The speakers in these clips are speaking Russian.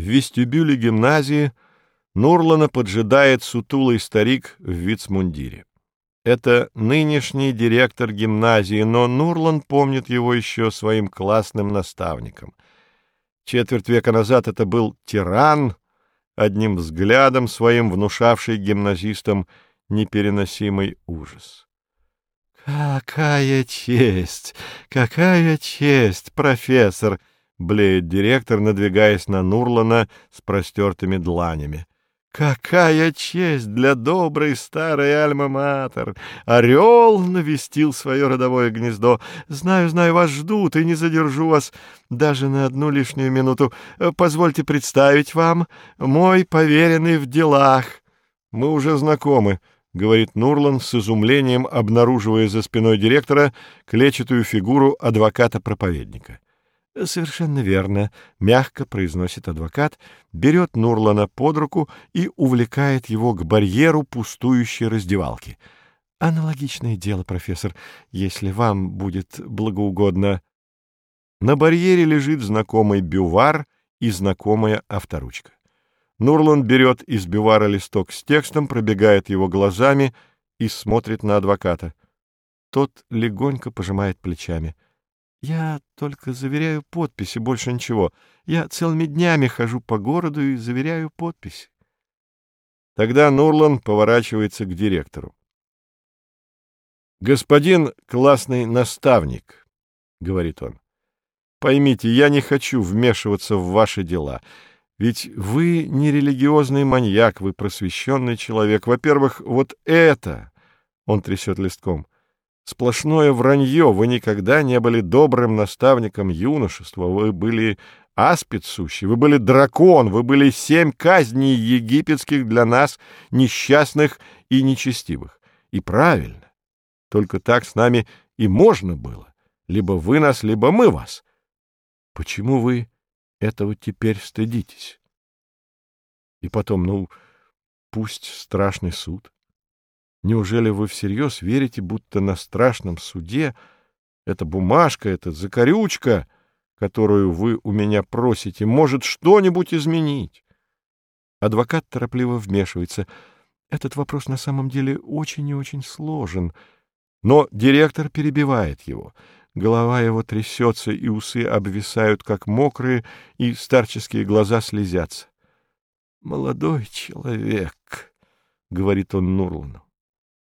В вестибюле гимназии Нурлана поджидает сутулый старик в вицмундире. Это нынешний директор гимназии, но Нурлан помнит его еще своим классным наставником. Четверть века назад это был тиран, одним взглядом своим внушавший гимназистам непереносимый ужас. «Какая честь! Какая честь, профессор!» — блеет директор, надвигаясь на Нурлана с простертыми дланями. Какая честь для доброй старой Альма-Матер! Орел навестил свое родовое гнездо. Знаю, знаю, вас ждут, и не задержу вас даже на одну лишнюю минуту. Позвольте представить вам мой поверенный в делах. Мы уже знакомы, — говорит Нурлан с изумлением, обнаруживая за спиной директора клетчатую фигуру адвоката-проповедника. — Совершенно верно, мягко произносит адвокат, берет Нурлана под руку и увлекает его к барьеру пустующей раздевалки. Аналогичное дело, профессор, если вам будет благоугодно. На барьере лежит знакомый бювар и знакомая авторучка. Нурлан берет из бювара листок с текстом, пробегает его глазами и смотрит на адвоката. Тот легонько пожимает плечами — я только заверяю подписи, больше ничего. Я целыми днями хожу по городу и заверяю подписи. Тогда Нурлан поворачивается к директору. «Господин классный наставник», — говорит он, — «поймите, я не хочу вмешиваться в ваши дела, ведь вы не религиозный маньяк, вы просвещенный человек. Во-первых, вот это...» — он трясет листком — Сплошное вранье. Вы никогда не были добрым наставником юношества. Вы были аспид сущий, вы были дракон, вы были семь казней египетских для нас, несчастных и нечестивых. И правильно. Только так с нами и можно было. Либо вы нас, либо мы вас. Почему вы этого теперь стыдитесь? И потом, ну, пусть страшный суд. Неужели вы всерьез верите, будто на страшном суде эта бумажка, эта закорючка, которую вы у меня просите, может что-нибудь изменить? Адвокат торопливо вмешивается. Этот вопрос на самом деле очень и очень сложен. Но директор перебивает его. Голова его трясется, и усы обвисают, как мокрые, и старческие глаза слезятся. — Молодой человек, — говорит он Нурлану,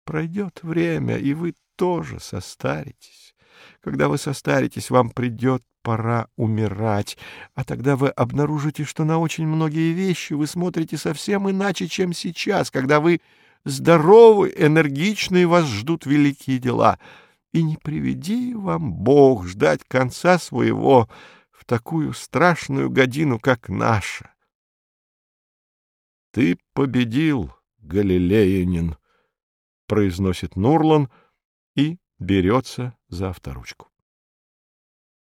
Пройдет время, и вы тоже состаритесь. Когда вы состаритесь, вам придет пора умирать, а тогда вы обнаружите, что на очень многие вещи вы смотрите совсем иначе, чем сейчас, когда вы здоровы, энергичны, и вас ждут великие дела. И не приведи вам Бог ждать конца своего в такую страшную годину, как наша. Ты победил, Галилеянин, — произносит Нурлан и берется за авторучку.